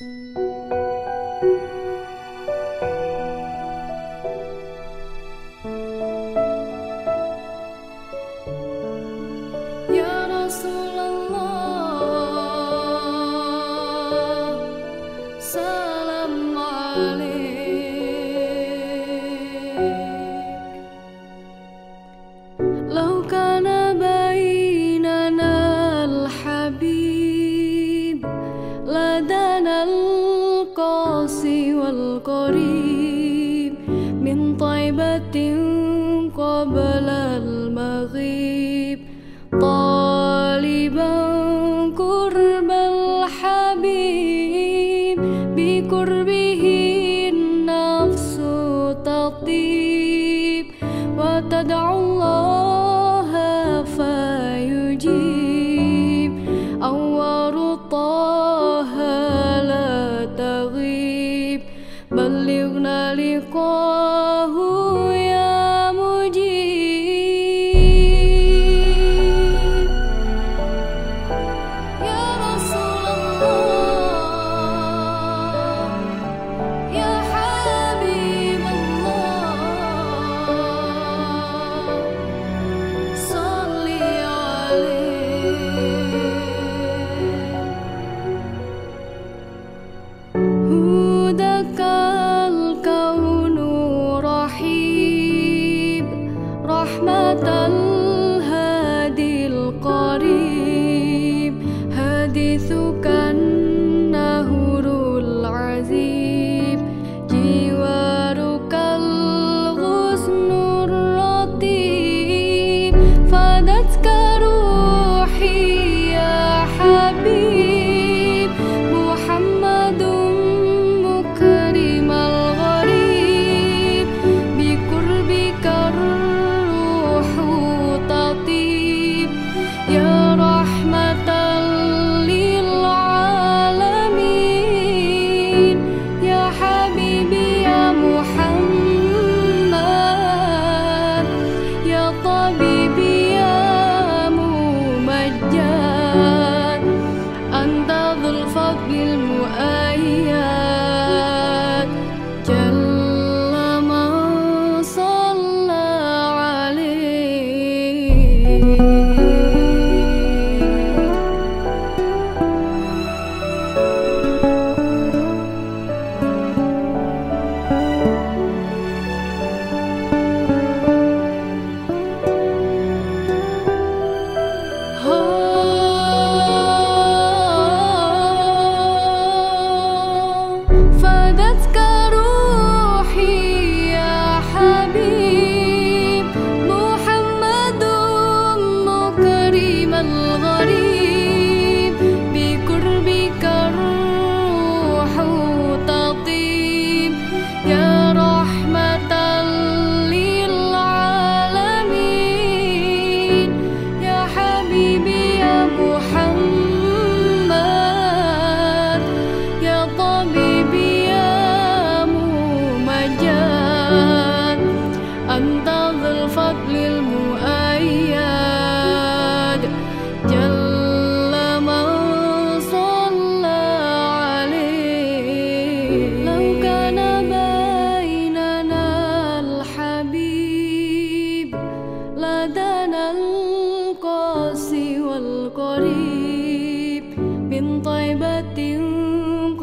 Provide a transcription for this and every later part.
Música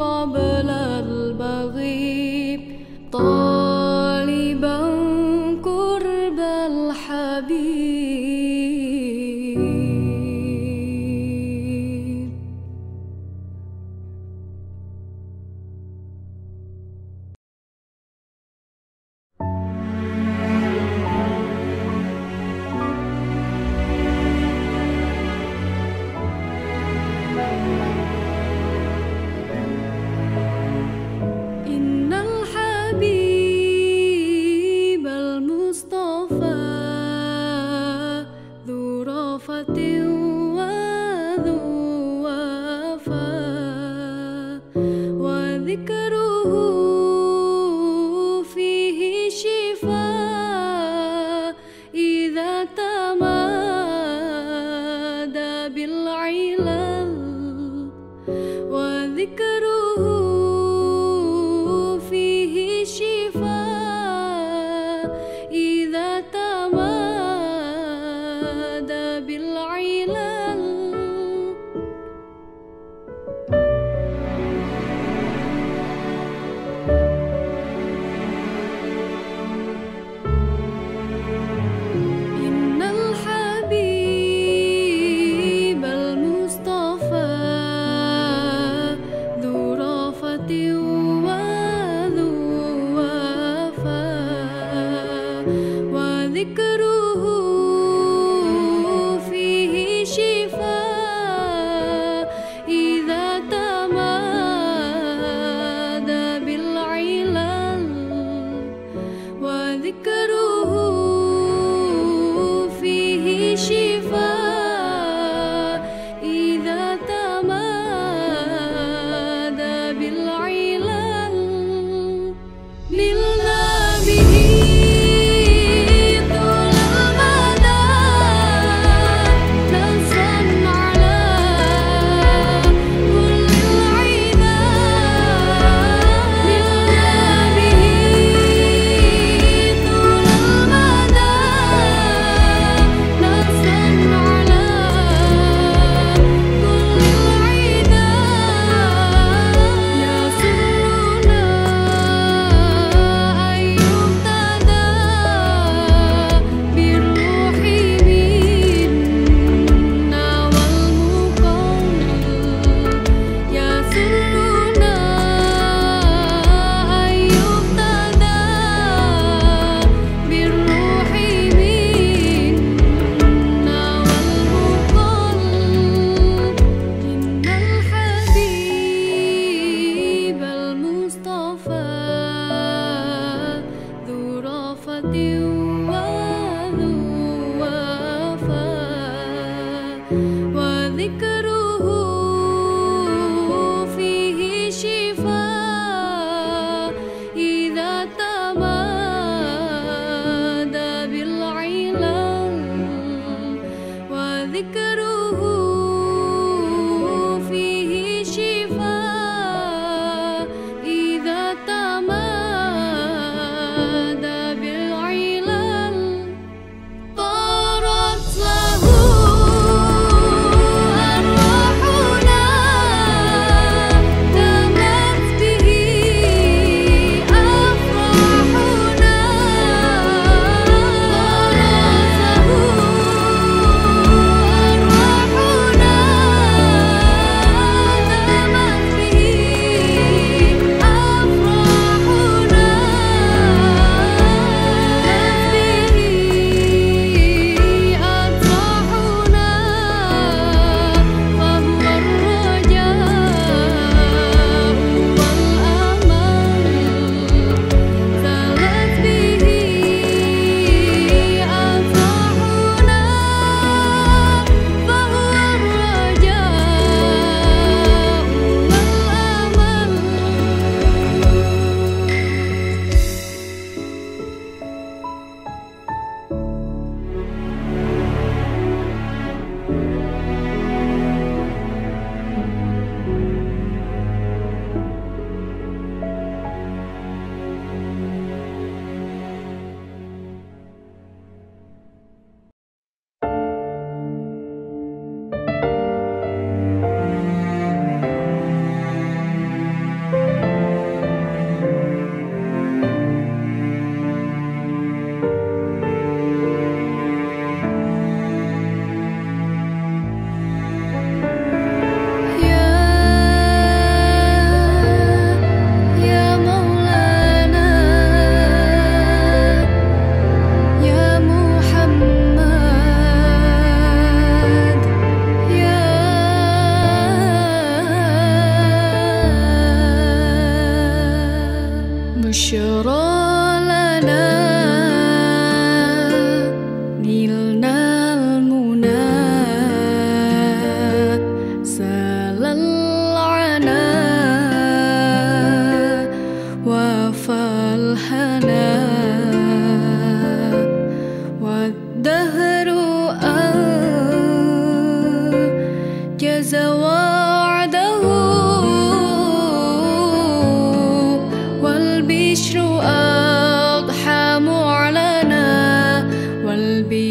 قبل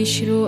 والبشر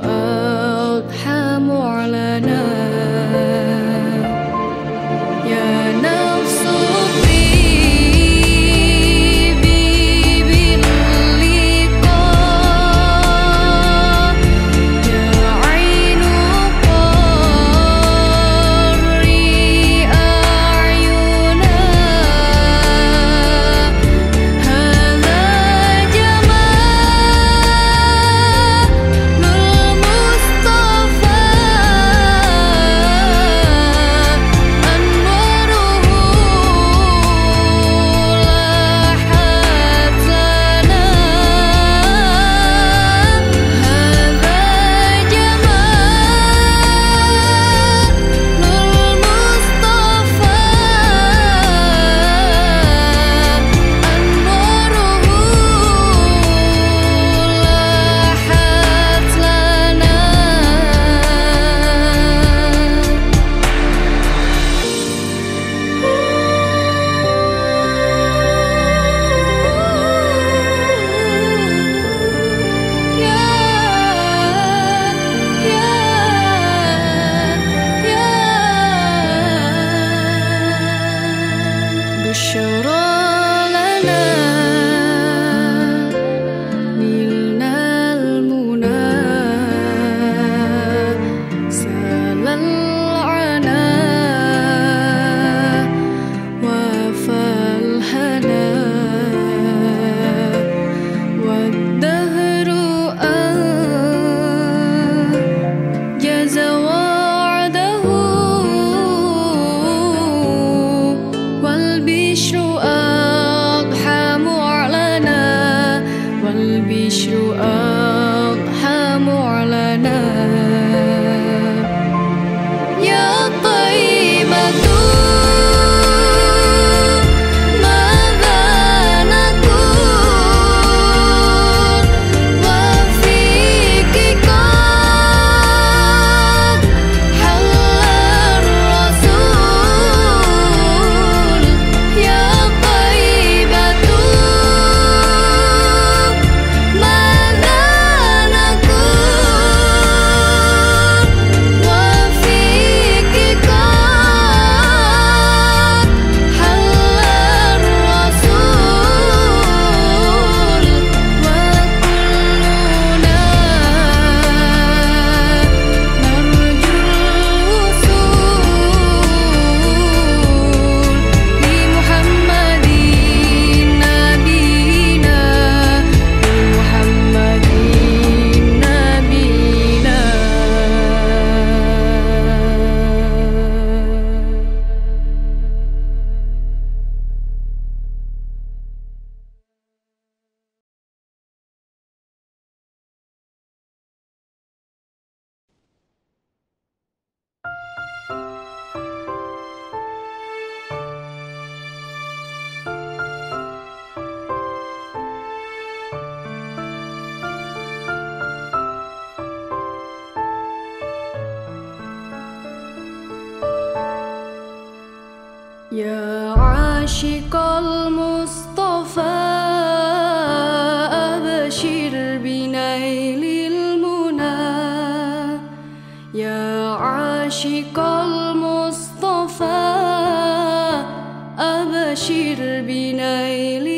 she'll be nice.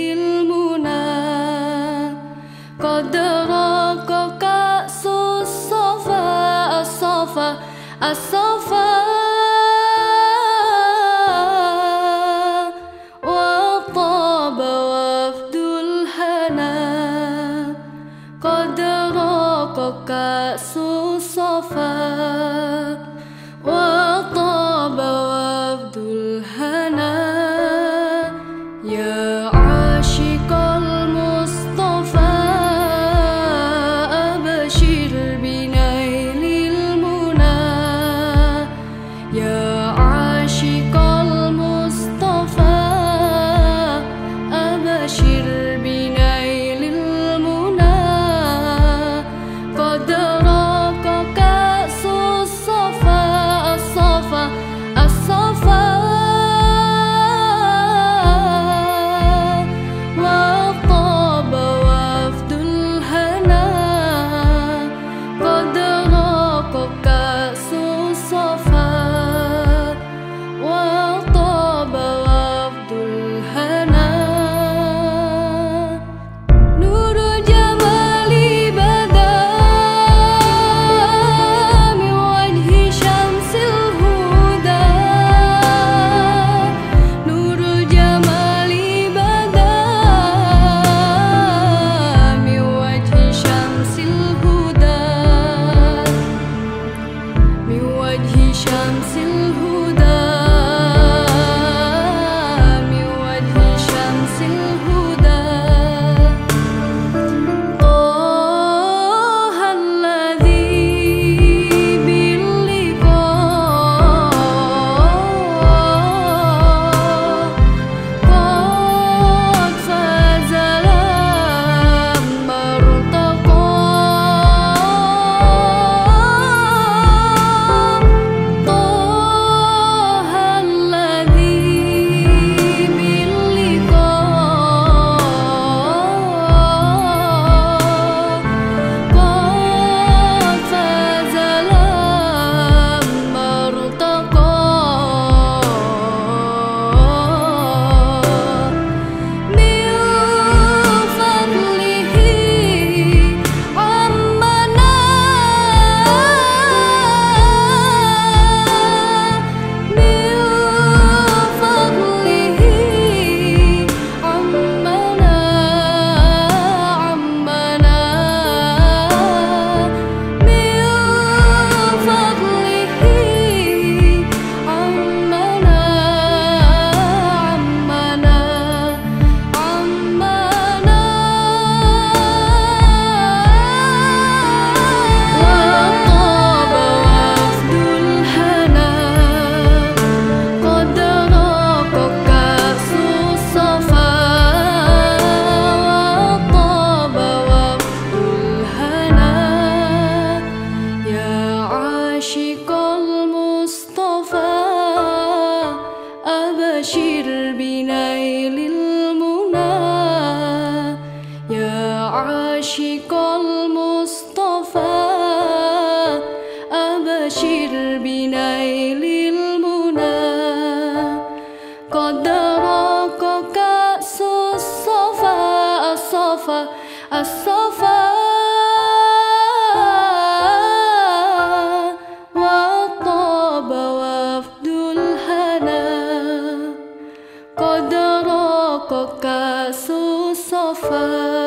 ka su sofa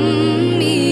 me.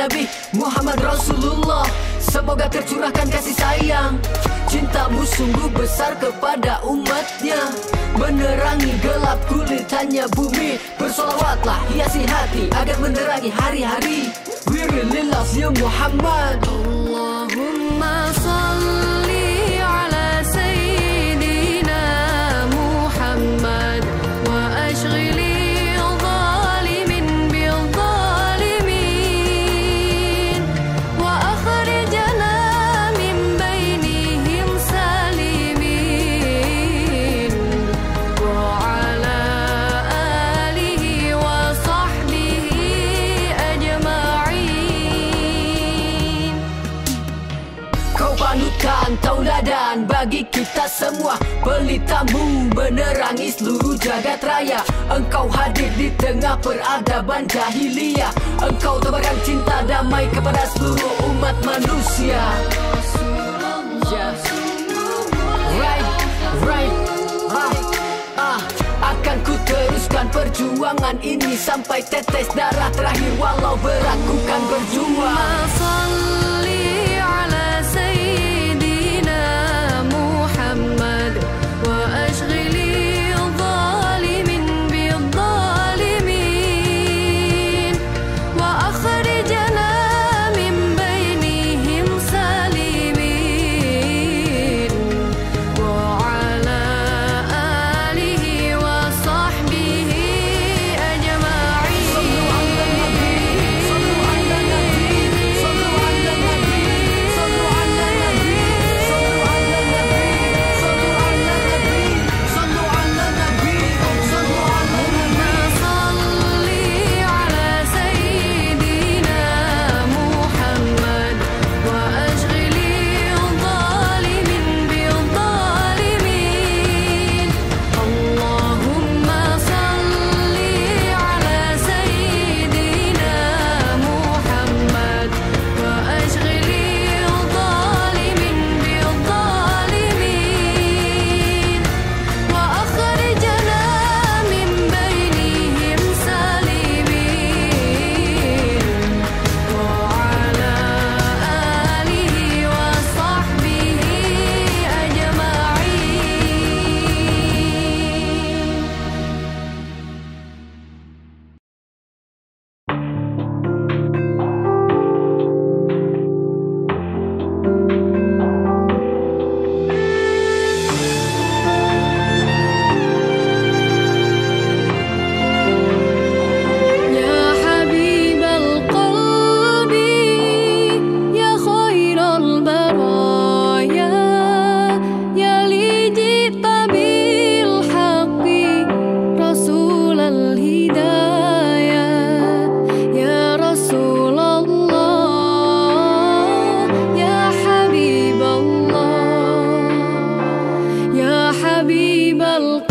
Nabi Muhammad Rasulullah. Semoga tercurahkan kasih sayang. Cintamu sungguh besar kepada umatnya. Menerangi gelap kulitannya bumi. Bersolawatlah hiasi hati agar menerangi hari-hari. We really love you Muhammad semua. Pelitamu menerangi seluruh jagat raya. Engkau hadir di tengah peradaban jahiliyah. Engkau tebarkan cinta damai kepada seluruh umat manusia. Ah, ah. Perjuangan ini Sampai tetes darah terakhir Walau berat ku kan berjuang حبيب القلب.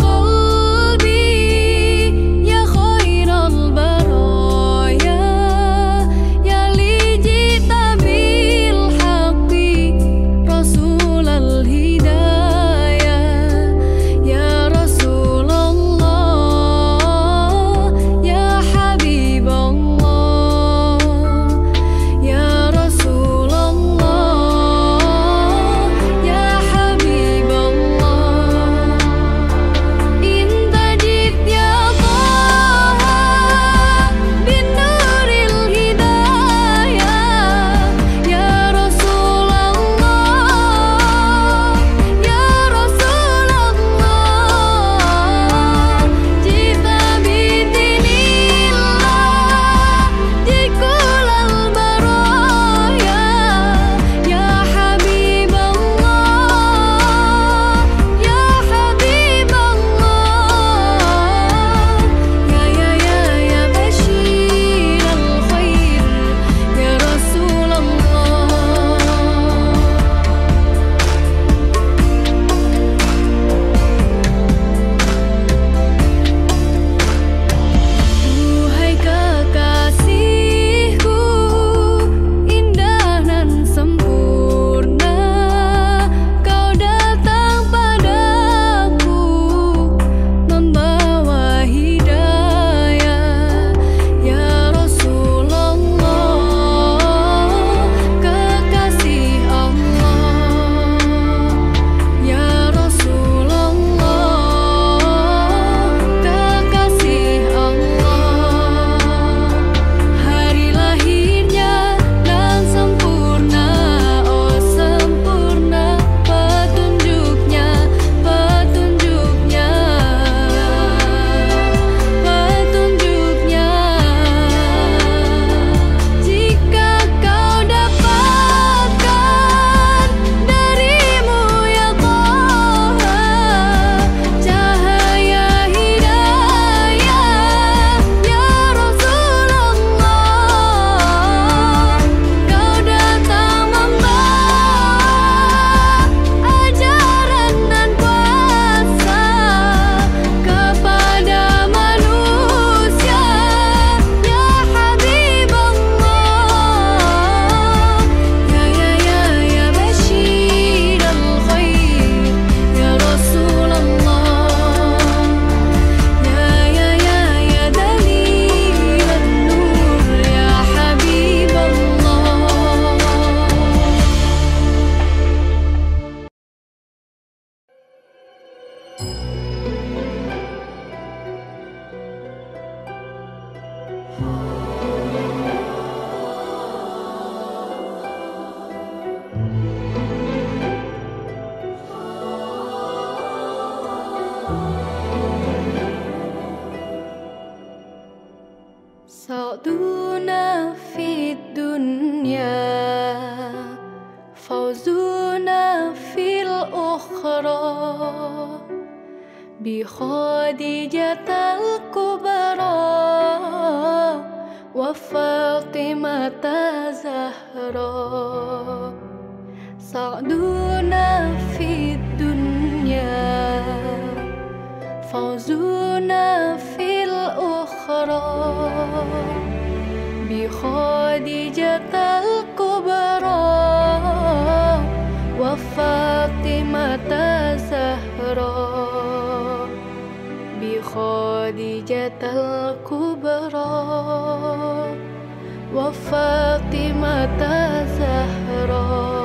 زهرا بخادجة الكبرى وفاطمة زهرا.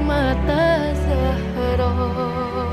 mata Zahra.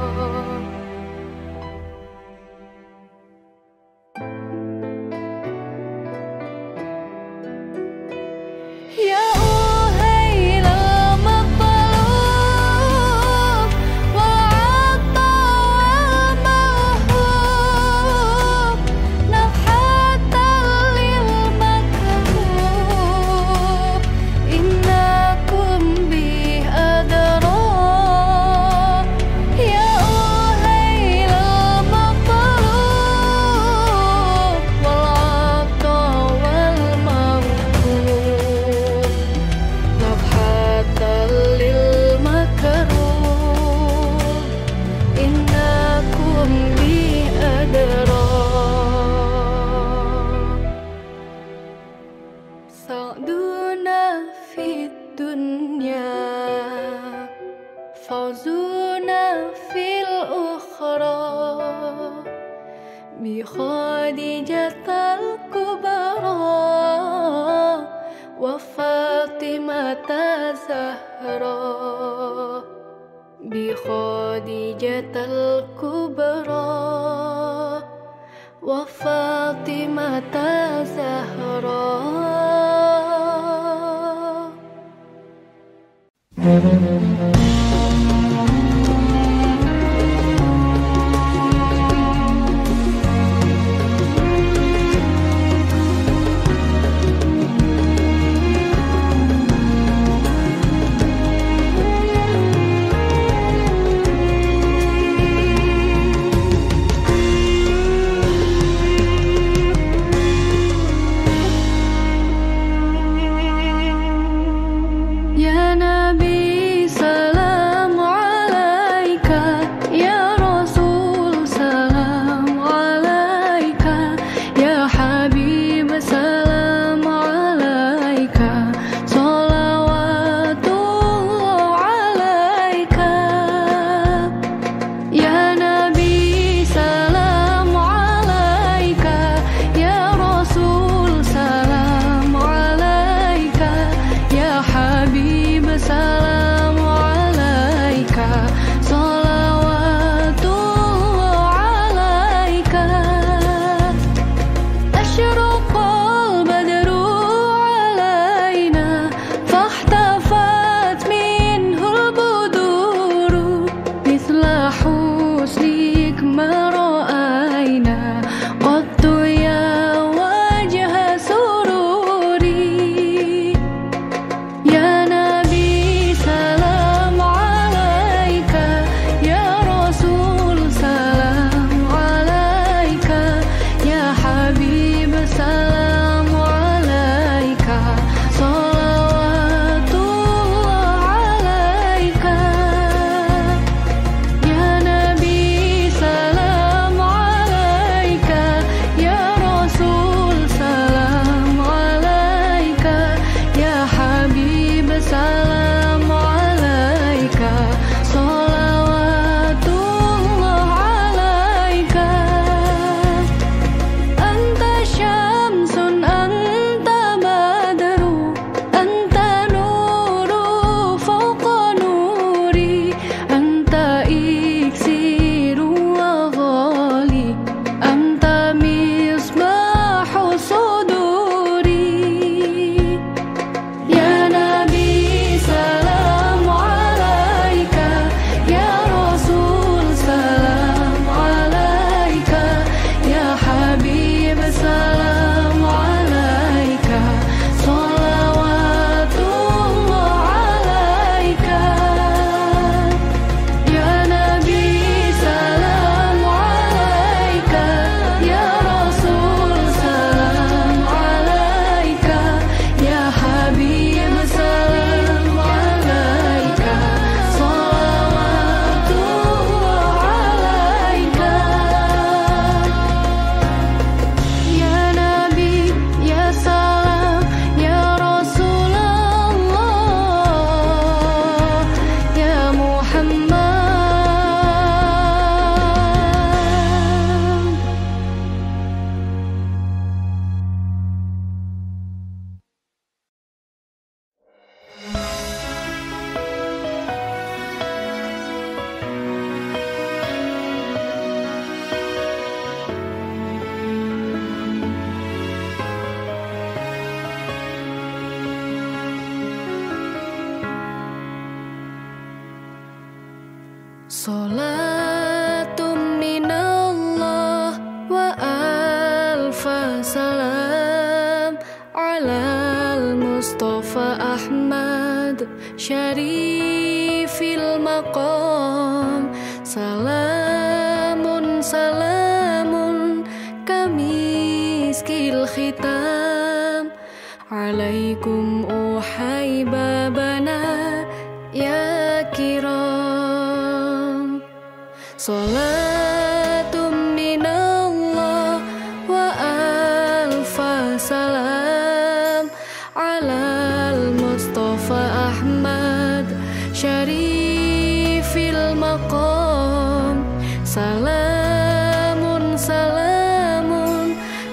شريف المقام سلام سلام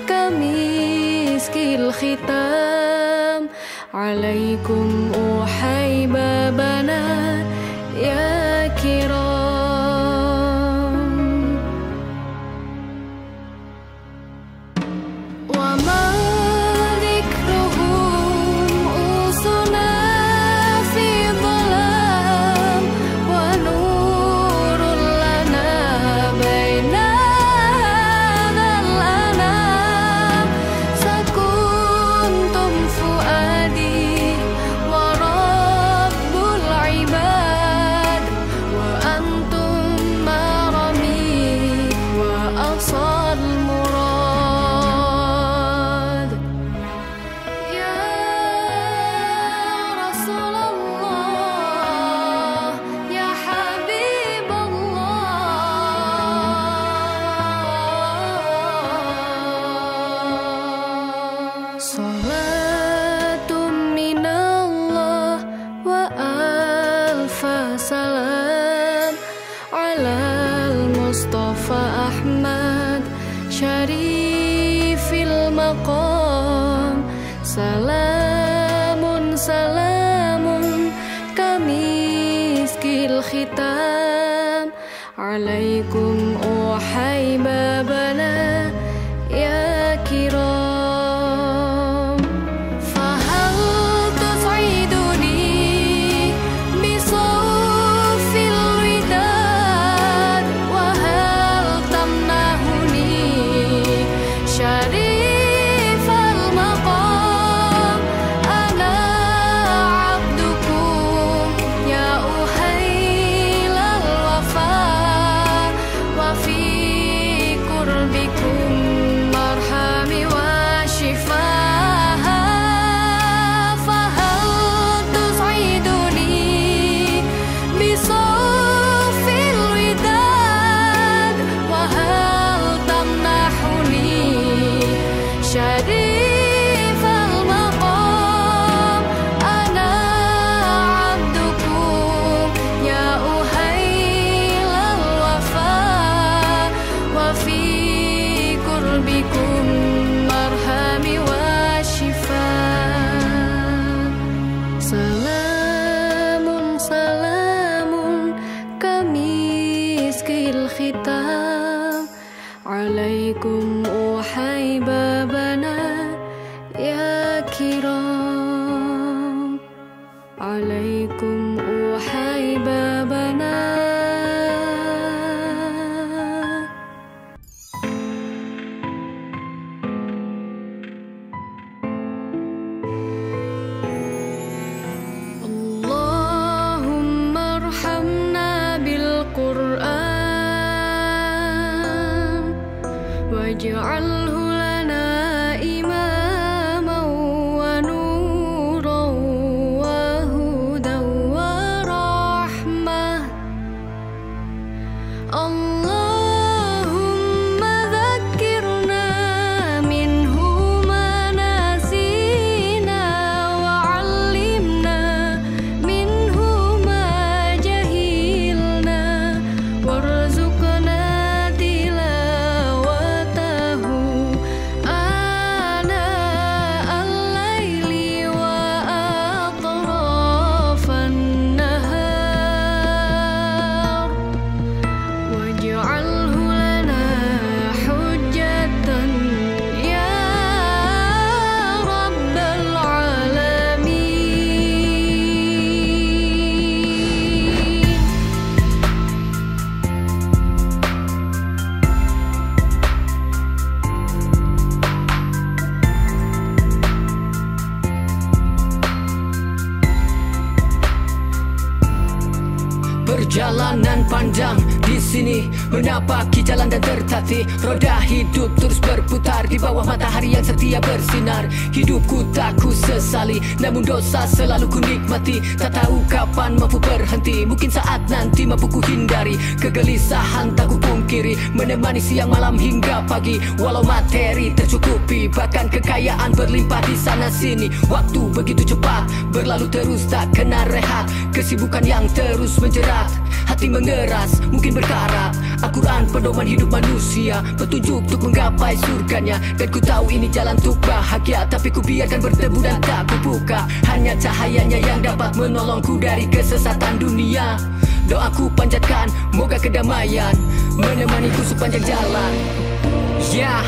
كمسك الختام عليكم Di bawah matahari yang setia bersinar. Hidupku tak ku sesali Namun dosa selalu ku nikmati. Tak tahu kapan mampu berhenti Mungkin saat nanti mampu ku hindari. Kegelisahan tak ku pungkiri Menemani siang malam hingga pagi. Walau materi tercukupi Bahkan kekayaan berlimpah di sana sini. Waktu begitu cepat Berlalu terus tak kena rehat Kesibukan yang terus menjerat Hati mengeras, mungkin berkarat Al-Quran pedoman hidup manusia. Petunjuk untuk menggapai surganya. Dan ku tahu ini jalan untuk bahagia Tapi ku biarkan berdebu dan tak ku buka Hanya cahayanya yang dapat menolongku dari kesesatan dunia. Doaku panjatkan, moga kedamaian Menemaniku sepanjang jalan. Ya.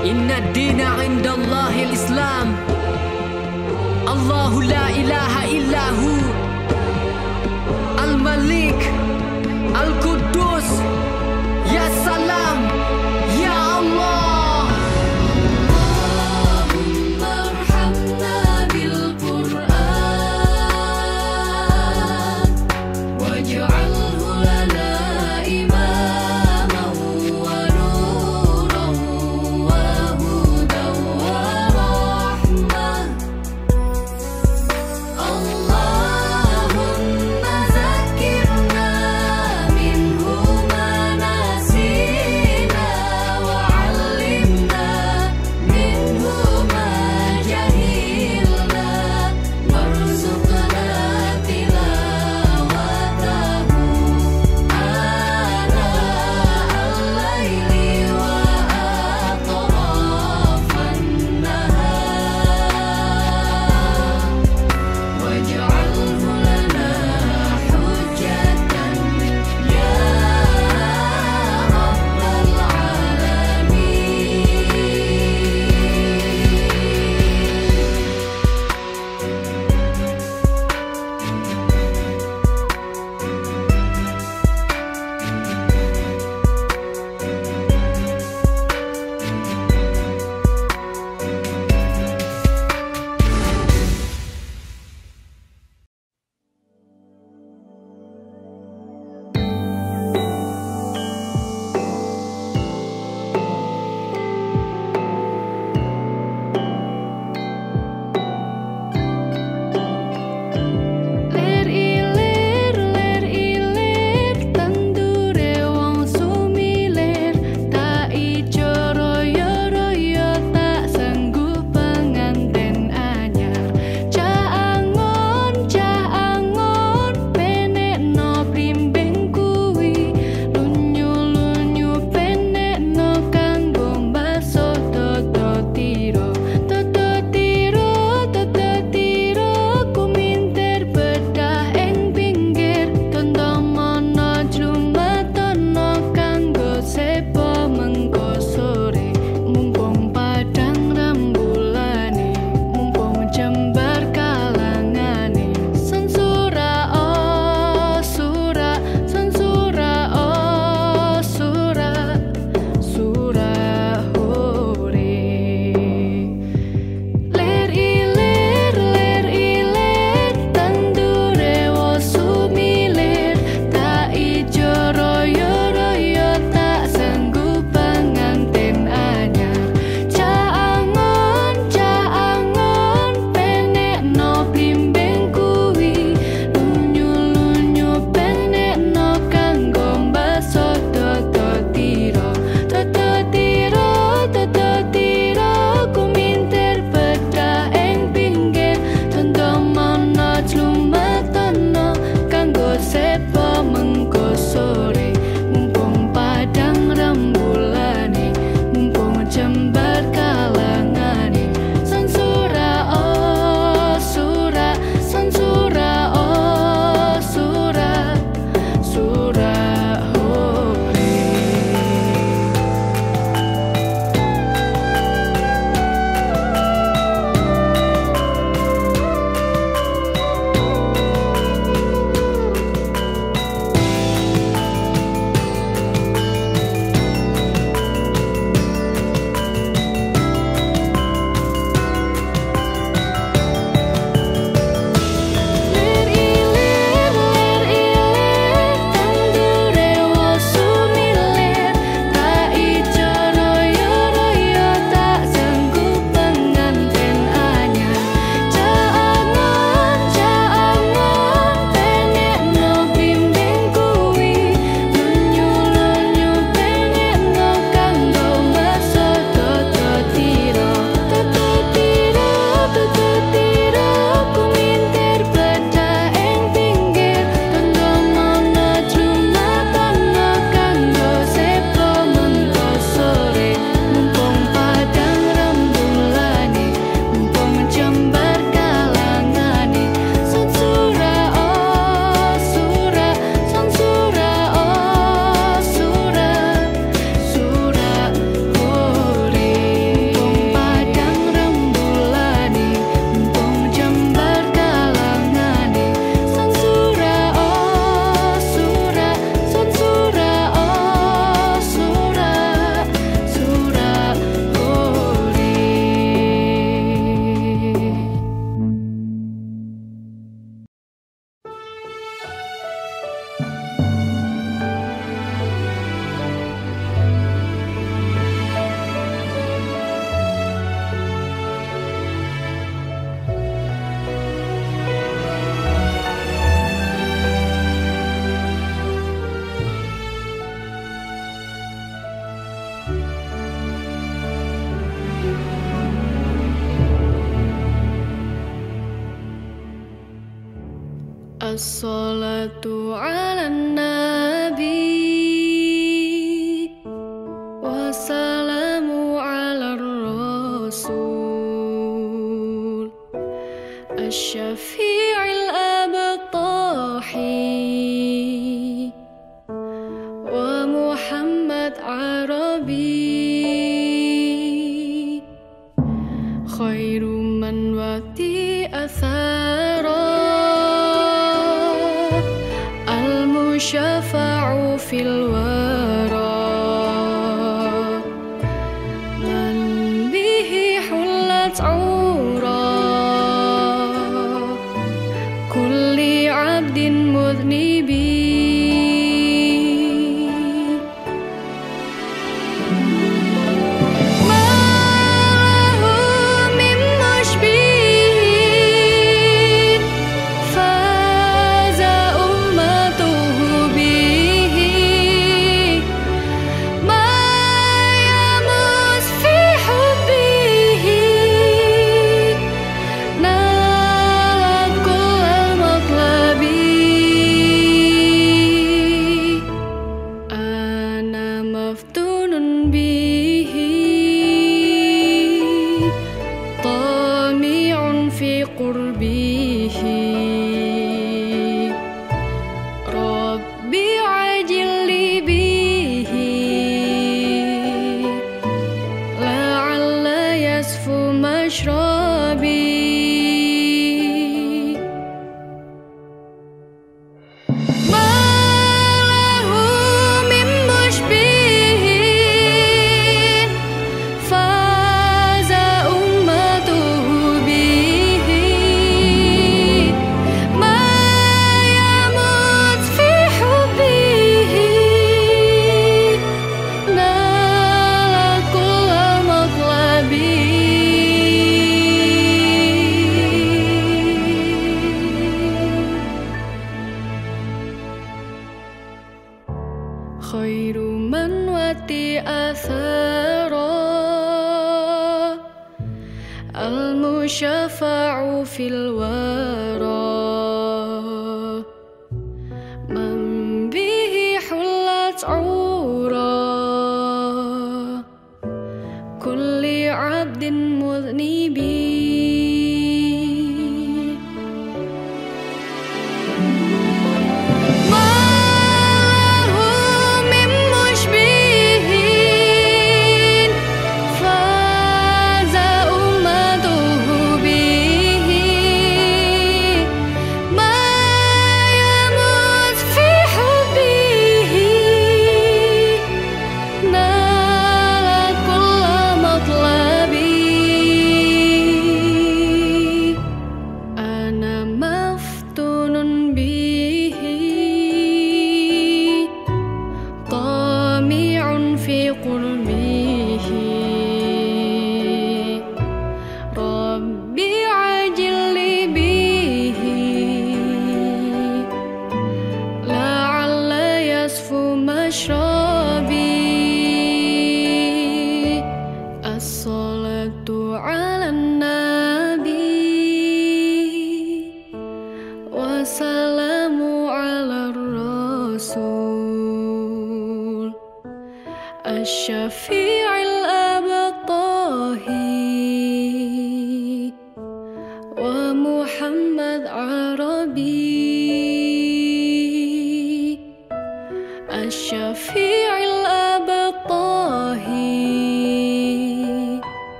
Inna dina indallahi islam Allahu la ilaha illahu Al-Malik Al-Quddus Ya